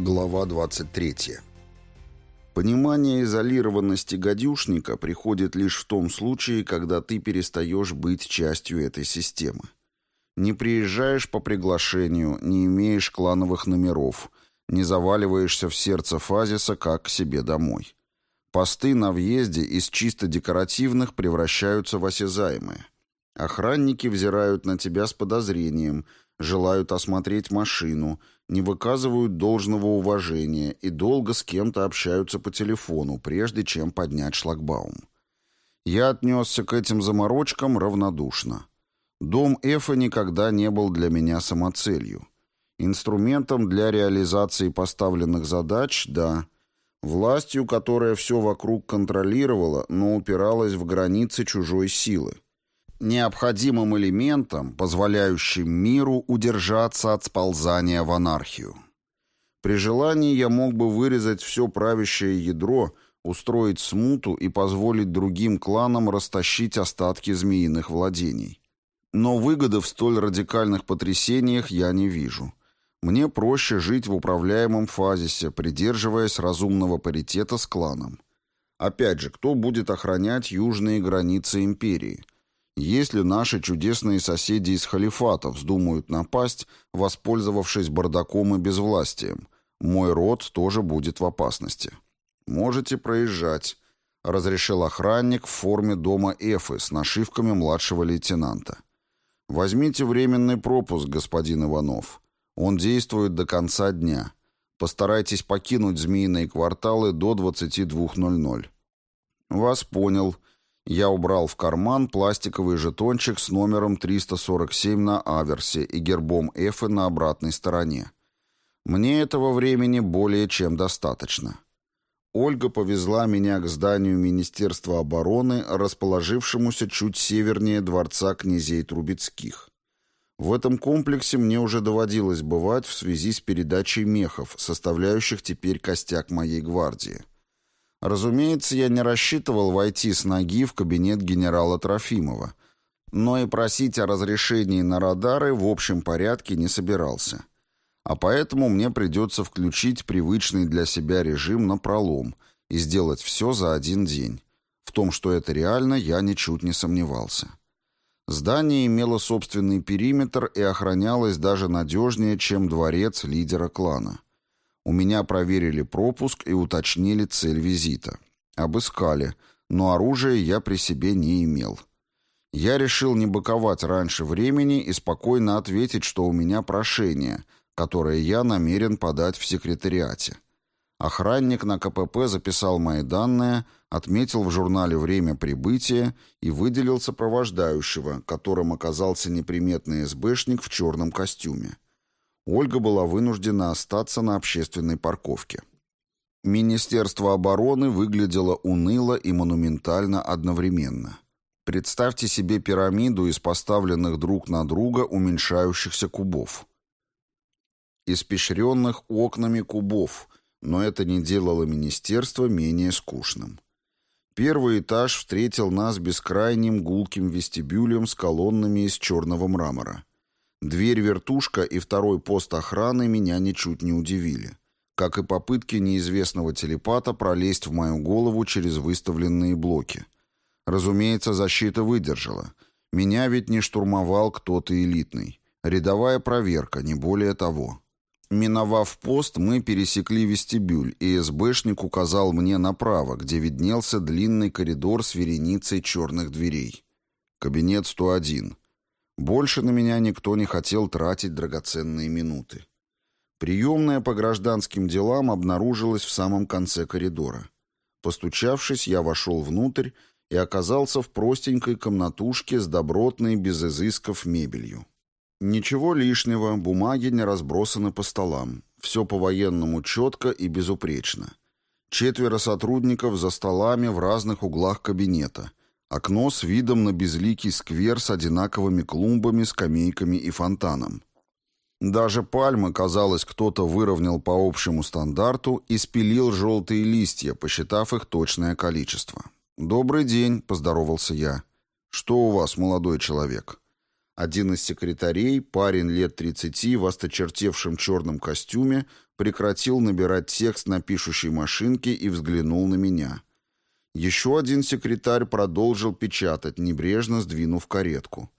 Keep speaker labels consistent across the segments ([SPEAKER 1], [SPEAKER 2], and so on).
[SPEAKER 1] Глава 23. Понимание изолированности гадюшника приходит лишь в том случае, когда ты перестаешь быть частью этой системы. Не приезжаешь по приглашению, не имеешь клановых номеров, не заваливаешься в сердце фазиса как к себе домой. Посты на въезде из чисто декоративных превращаются в осязаемые. Охранники взирают на тебя с подозрением, желают осмотреть машину – не выказывают должного уважения и долго с кем-то общаются по телефону, прежде чем поднять шлагбаум. Я отнесся к этим заморочкам равнодушно. Дом Эфа никогда не был для меня самоцелью. Инструментом для реализации поставленных задач – да. Властью, которая все вокруг контролировала, но упиралась в границы чужой силы необходимым элементом, позволяющим миру удержаться от сползания в анархию. При желании я мог бы вырезать все правящее ядро, устроить смуту и позволить другим кланам растащить остатки змеиных владений. Но выгоды в столь радикальных потрясениях я не вижу. Мне проще жить в управляемом фазисе, придерживаясь разумного паритета с кланом. Опять же, кто будет охранять южные границы империи – если наши чудесные соседи из халифата вздумают напасть, воспользовавшись бардаком и безвластием, мой род тоже будет в опасности. Можете проезжать, разрешил охранник в форме дома Эфы с нашивками младшего лейтенанта. Возьмите временный пропуск, господин Иванов. Он действует до конца дня. Постарайтесь покинуть змеиные кварталы до 22.00. Вас понял, я убрал в карман пластиковый жетончик с номером 347 на аверсе и гербом Эфы на обратной стороне. Мне этого времени более чем достаточно. Ольга повезла меня к зданию Министерства обороны, расположившемуся чуть севернее дворца князей Трубецких. В этом комплексе мне уже доводилось бывать в связи с передачей мехов, составляющих теперь костяк моей гвардии. Разумеется, я не рассчитывал войти с ноги в кабинет генерала Трофимова, но и просить о разрешении на радары в общем порядке не собирался. А поэтому мне придется включить привычный для себя режим на пролом и сделать все за один день. В том, что это реально, я ничуть не сомневался. Здание имело собственный периметр и охранялось даже надежнее, чем дворец лидера клана. У меня проверили пропуск и уточнили цель визита. Обыскали, но оружия я при себе не имел. Я решил не быковать раньше времени и спокойно ответить, что у меня прошение, которое я намерен подать в секретариате. Охранник на КПП записал мои данные, отметил в журнале время прибытия и выделил сопровождающего, которым оказался неприметный СБшник в черном костюме. Ольга была вынуждена остаться на общественной парковке. Министерство обороны выглядело уныло и монументально одновременно. Представьте себе пирамиду из поставленных друг на друга уменьшающихся кубов. Испещренных окнами кубов, но это не делало министерство менее скучным. Первый этаж встретил нас бескрайним гулким вестибюлем с колоннами из черного мрамора. Дверь-вертушка и второй пост охраны меня ничуть не удивили, как и попытки неизвестного телепата пролезть в мою голову через выставленные блоки. Разумеется, защита выдержала. Меня ведь не штурмовал кто-то элитный. Рядовая проверка, не более того. Миновав пост, мы пересекли вестибюль, и СБшник указал мне направо, где виднелся длинный коридор с вереницей черных дверей. Кабинет 101. Больше на меня никто не хотел тратить драгоценные минуты. Приемная по гражданским делам обнаружилась в самом конце коридора. Постучавшись, я вошел внутрь и оказался в простенькой комнатушке с добротной, без изысков, мебелью. Ничего лишнего, бумаги не разбросаны по столам. Все по-военному четко и безупречно. Четверо сотрудников за столами в разных углах кабинета. Окно с видом на безликий сквер с одинаковыми клумбами, скамейками и фонтаном. Даже пальмы, казалось, кто-то выровнял по общему стандарту и спилил желтые листья, посчитав их точное количество. «Добрый день», — поздоровался я. «Что у вас, молодой человек?» Один из секретарей, парень лет тридцати в осточертевшем черном костюме, прекратил набирать текст на пишущей машинке и взглянул на меня. Еще один секретарь продолжил печатать, небрежно сдвинув каретку.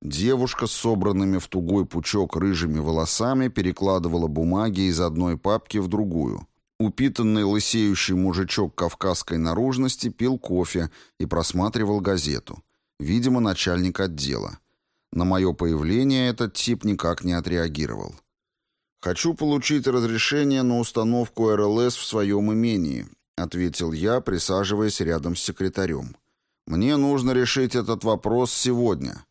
[SPEAKER 1] Девушка с собранными в тугой пучок рыжими волосами перекладывала бумаги из одной папки в другую. Упитанный лысеющий мужичок кавказской наружности пил кофе и просматривал газету. Видимо, начальник отдела. На мое появление этот тип никак не отреагировал. «Хочу получить разрешение на установку РЛС в своем имении», ответил я, присаживаясь рядом с секретарем. «Мне нужно решить этот вопрос сегодня».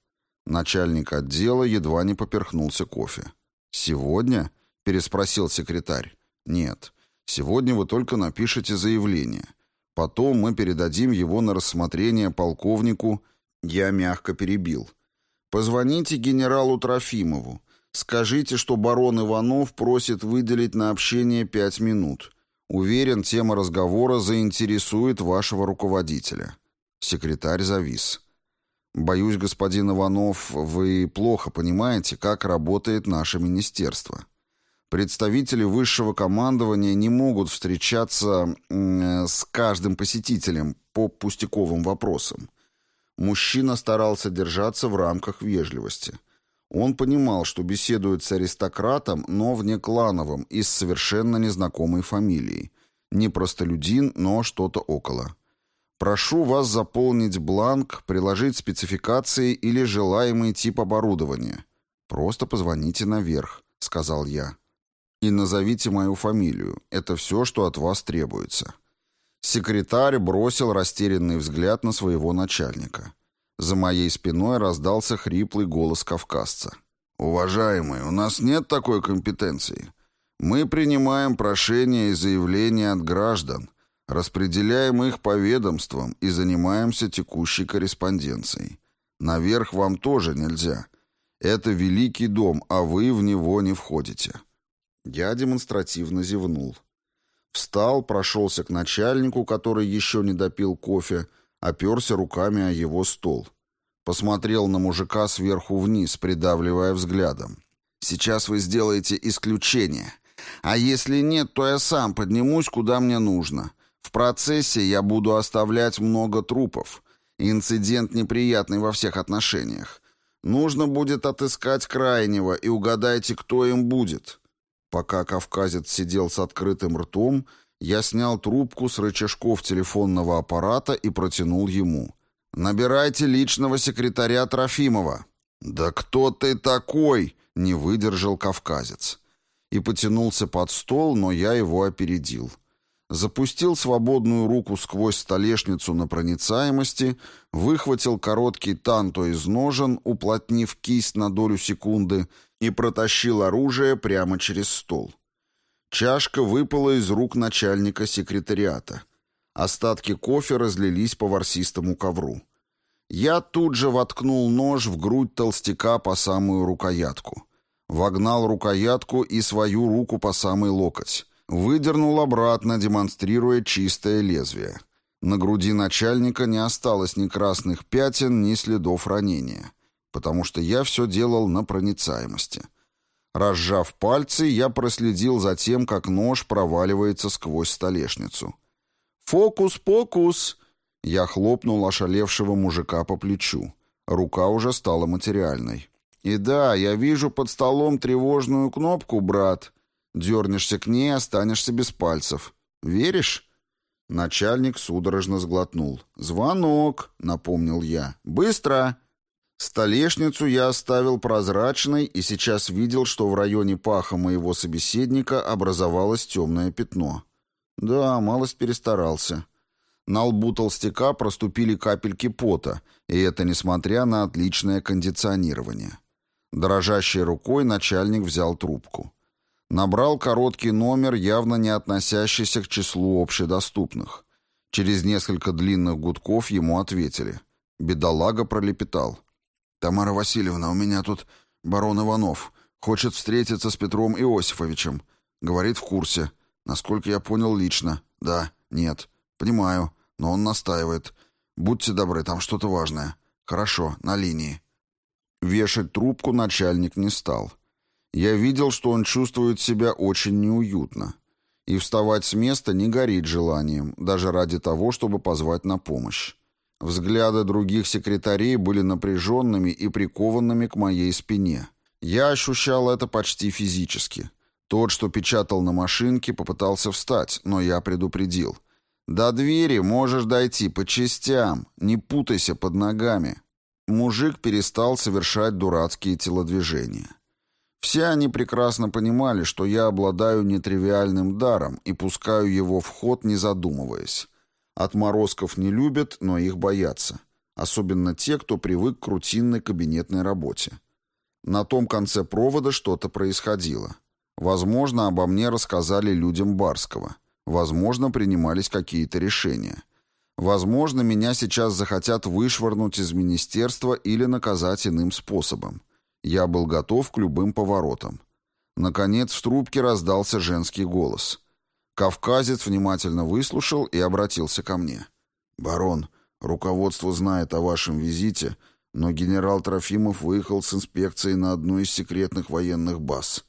[SPEAKER 1] Начальник отдела едва не поперхнулся кофе. «Сегодня?» — переспросил секретарь. «Нет, сегодня вы только напишете заявление. Потом мы передадим его на рассмотрение полковнику...» Я мягко перебил. «Позвоните генералу Трофимову. Скажите, что барон Иванов просит выделить на общение пять минут. Уверен, тема разговора заинтересует вашего руководителя». Секретарь завис. «Боюсь, господин Иванов, вы плохо понимаете, как работает наше министерство. Представители высшего командования не могут встречаться э, с каждым посетителем по пустяковым вопросам. Мужчина старался держаться в рамках вежливости. Он понимал, что беседует с аристократом, но внеклановым и с совершенно незнакомой фамилией. Не простолюдин, но что-то около. Прошу вас заполнить бланк, приложить спецификации или желаемый тип оборудования. Просто позвоните наверх, сказал я. И назовите мою фамилию. Это все, что от вас требуется. Секретарь бросил растерянный взгляд на своего начальника. За моей спиной раздался хриплый голос кавказца. «Уважаемый, у нас нет такой компетенции. Мы принимаем прошения и заявления от граждан, Распределяем их по ведомствам и занимаемся текущей корреспонденцией. Наверх вам тоже нельзя. Это великий дом, а вы в него не входите». Я демонстративно зевнул. Встал, прошелся к начальнику, который еще не допил кофе, оперся руками о его стол. Посмотрел на мужика сверху вниз, придавливая взглядом. «Сейчас вы сделаете исключение. А если нет, то я сам поднимусь, куда мне нужно. В процессе я буду оставлять много трупов. Инцидент неприятный во всех отношениях. Нужно будет отыскать крайнего, и угадайте, кто им будет. Пока кавказец сидел с открытым ртом, я снял трубку с рычажков телефонного аппарата и протянул ему. «Набирайте личного секретаря Трофимова». «Да кто ты такой?» — не выдержал кавказец. И потянулся под стол, но я его опередил запустил свободную руку сквозь столешницу на проницаемости, выхватил короткий танто из ножен, уплотнив кисть на долю секунды, и протащил оружие прямо через стол. Чашка выпала из рук начальника секретариата. Остатки кофе разлились по ворсистому ковру. Я тут же воткнул нож в грудь толстяка по самую рукоятку. Вогнал рукоятку и свою руку по самый локоть. Выдернул обратно, демонстрируя чистое лезвие. На груди начальника не осталось ни красных пятен, ни следов ранения, потому что я все делал на проницаемости. Разжав пальцы, я проследил за тем, как нож проваливается сквозь столешницу. «Фокус-покус!» Я хлопнул ошалевшего мужика по плечу. Рука уже стала материальной. «И да, я вижу под столом тревожную кнопку, брат. Дернешься к ней, останешься без пальцев. Веришь?» Начальник судорожно сглотнул. «Звонок», — напомнил я. «Быстро!» Столешницу я оставил прозрачной и сейчас видел, что в районе паха моего собеседника образовалось темное пятно. Да, малость перестарался. На лбу толстяка проступили капельки пота, и это несмотря на отличное кондиционирование. Дрожащей рукой начальник взял трубку. Набрал короткий номер, явно не относящийся к числу общедоступных. Через несколько длинных гудков ему ответили. Бедолага пролепетал. «Тамара Васильевна, у меня тут барон Иванов. Хочет встретиться с Петром Иосифовичем. Говорит, в курсе. Насколько я понял, лично. Да, нет. Понимаю, но он настаивает. Будьте добры, там что-то важное. Хорошо, на линии». Вешать трубку начальник не стал. Я видел, что он чувствует себя очень неуютно. И вставать с места не горит желанием, даже ради того, чтобы позвать на помощь. Взгляды других секретарей были напряженными и прикованными к моей спине. Я ощущал это почти физически. Тот, что печатал на машинке, попытался встать, но я предупредил. «До двери можешь дойти по частям, не путайся под ногами». Мужик перестал совершать дурацкие телодвижения. Все они прекрасно понимали, что я обладаю нетривиальным даром и пускаю его в ход, не задумываясь. Отморозков не любят, но их боятся. Особенно те, кто привык к рутинной кабинетной работе. На том конце провода что-то происходило. Возможно, обо мне рассказали людям Барского. Возможно, принимались какие-то решения. Возможно, меня сейчас захотят вышвырнуть из министерства или наказать иным способом. Я был готов к любым поворотам. Наконец в трубке раздался женский голос. Кавказец внимательно выслушал и обратился ко мне. «Барон, руководство знает о вашем визите, но генерал Трофимов выехал с инспекцией на одну из секретных военных баз.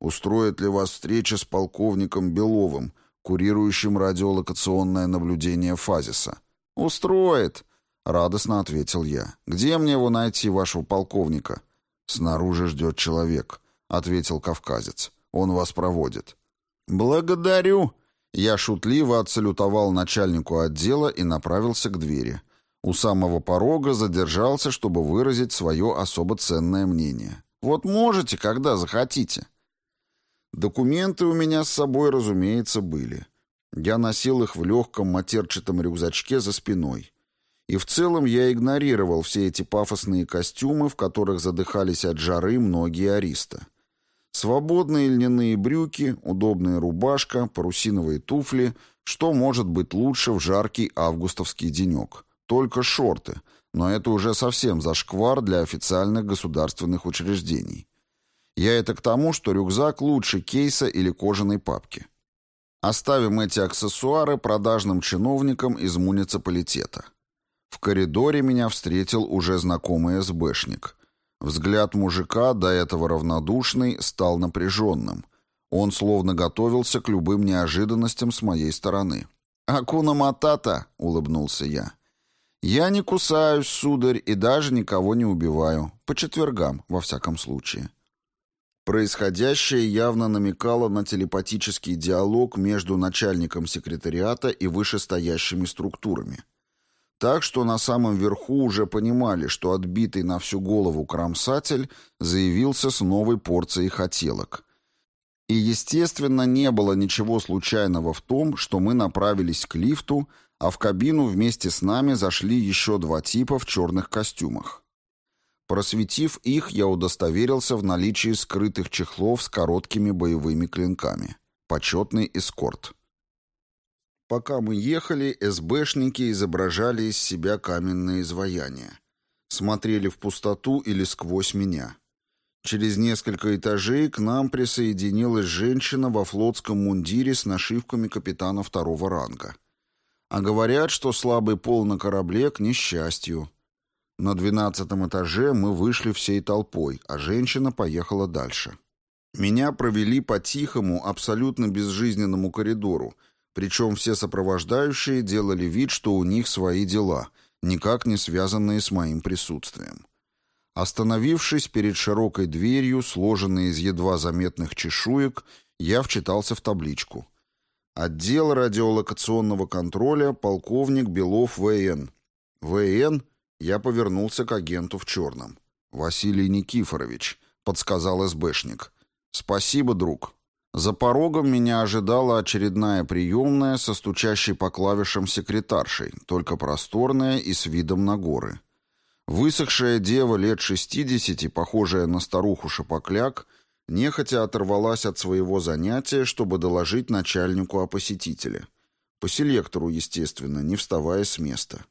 [SPEAKER 1] Устроит ли вас встреча с полковником Беловым, курирующим радиолокационное наблюдение Фазиса?» «Устроит», — радостно ответил я. «Где мне его найти, вашего полковника?» «Снаружи ждет человек», — ответил кавказец. «Он вас проводит». «Благодарю!» Я шутливо отсалютовал начальнику отдела и направился к двери. У самого порога задержался, чтобы выразить свое особо ценное мнение. «Вот можете, когда захотите». Документы у меня с собой, разумеется, были. Я носил их в легком матерчатом рюкзачке за спиной. И в целом я игнорировал все эти пафосные костюмы, в которых задыхались от жары многие ариста. Свободные льняные брюки, удобная рубашка, парусиновые туфли. Что может быть лучше в жаркий августовский денек? Только шорты, но это уже совсем зашквар для официальных государственных учреждений. Я это к тому, что рюкзак лучше кейса или кожаной папки. Оставим эти аксессуары продажным чиновникам из муниципалитета. В коридоре меня встретил уже знакомый СБшник. Взгляд мужика, до этого равнодушный, стал напряженным. Он словно готовился к любым неожиданностям с моей стороны. «Акуна Матата!» — улыбнулся я. «Я не кусаюсь, сударь, и даже никого не убиваю. По четвергам, во всяком случае». Происходящее явно намекало на телепатический диалог между начальником секретариата и вышестоящими структурами. Так что на самом верху уже понимали, что отбитый на всю голову кромсатель заявился с новой порцией хотелок. И, естественно, не было ничего случайного в том, что мы направились к лифту, а в кабину вместе с нами зашли еще два типа в черных костюмах. Просветив их, я удостоверился в наличии скрытых чехлов с короткими боевыми клинками. Почетный эскорт. Пока мы ехали, СБшники изображали из себя каменные изваяния. Смотрели в пустоту или сквозь меня. Через несколько этажей к нам присоединилась женщина во флотском мундире с нашивками капитана второго ранга. А говорят, что слабый пол на корабле к несчастью. На двенадцатом этаже мы вышли всей толпой, а женщина поехала дальше. Меня провели по тихому, абсолютно безжизненному коридору, причем все сопровождающие делали вид, что у них свои дела, никак не связанные с моим присутствием. Остановившись перед широкой дверью, сложенной из едва заметных чешуек, я вчитался в табличку. Отдел радиолокационного контроля, полковник Белов В.Н. В.Н. Я повернулся к агенту в черном. «Василий Никифорович», — подсказал СБшник. «Спасибо, друг. За порогом меня ожидала очередная приемная со стучащей по клавишам секретаршей, только просторная и с видом на горы. Высохшая дева лет шестидесяти, похожая на старуху Шапокляк, нехотя оторвалась от своего занятия, чтобы доложить начальнику о посетителе. По селектору, естественно, не вставая с места.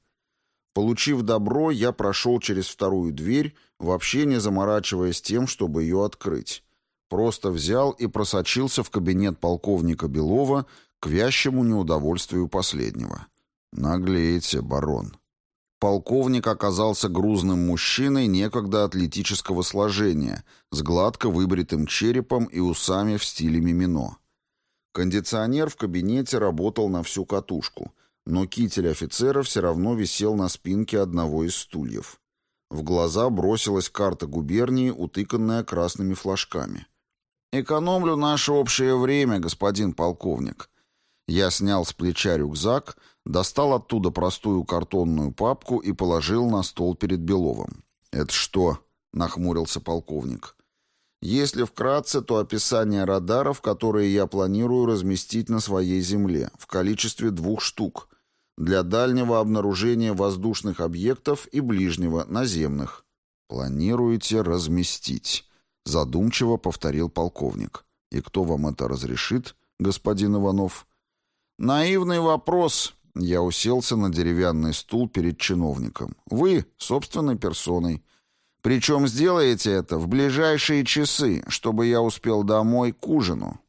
[SPEAKER 1] Получив добро, я прошел через вторую дверь, вообще не заморачиваясь тем, чтобы ее открыть. Просто взял и просочился в кабинет полковника Белова к вящему неудовольствию последнего. «Наглеете, барон». Полковник оказался грузным мужчиной некогда атлетического сложения, с гладко выбритым черепом и усами в стиле мимино. Кондиционер в кабинете работал на всю катушку, но китель офицера все равно висел на спинке одного из стульев. В глаза бросилась карта губернии, утыканная красными флажками. «Экономлю наше общее время, господин полковник». Я снял с плеча рюкзак, достал оттуда простую картонную папку и положил на стол перед Беловым. «Это что?» — нахмурился полковник. «Если вкратце, то описание радаров, которые я планирую разместить на своей земле, в количестве двух штук, для дальнего обнаружения воздушных объектов и ближнего, наземных». «Планируете разместить?» — задумчиво повторил полковник. «И кто вам это разрешит, господин Иванов?» «Наивный вопрос», я уселся на деревянный стул перед чиновником. «Вы, собственной персоной. Причем сделаете это в ближайшие часы, чтобы я успел домой к ужину».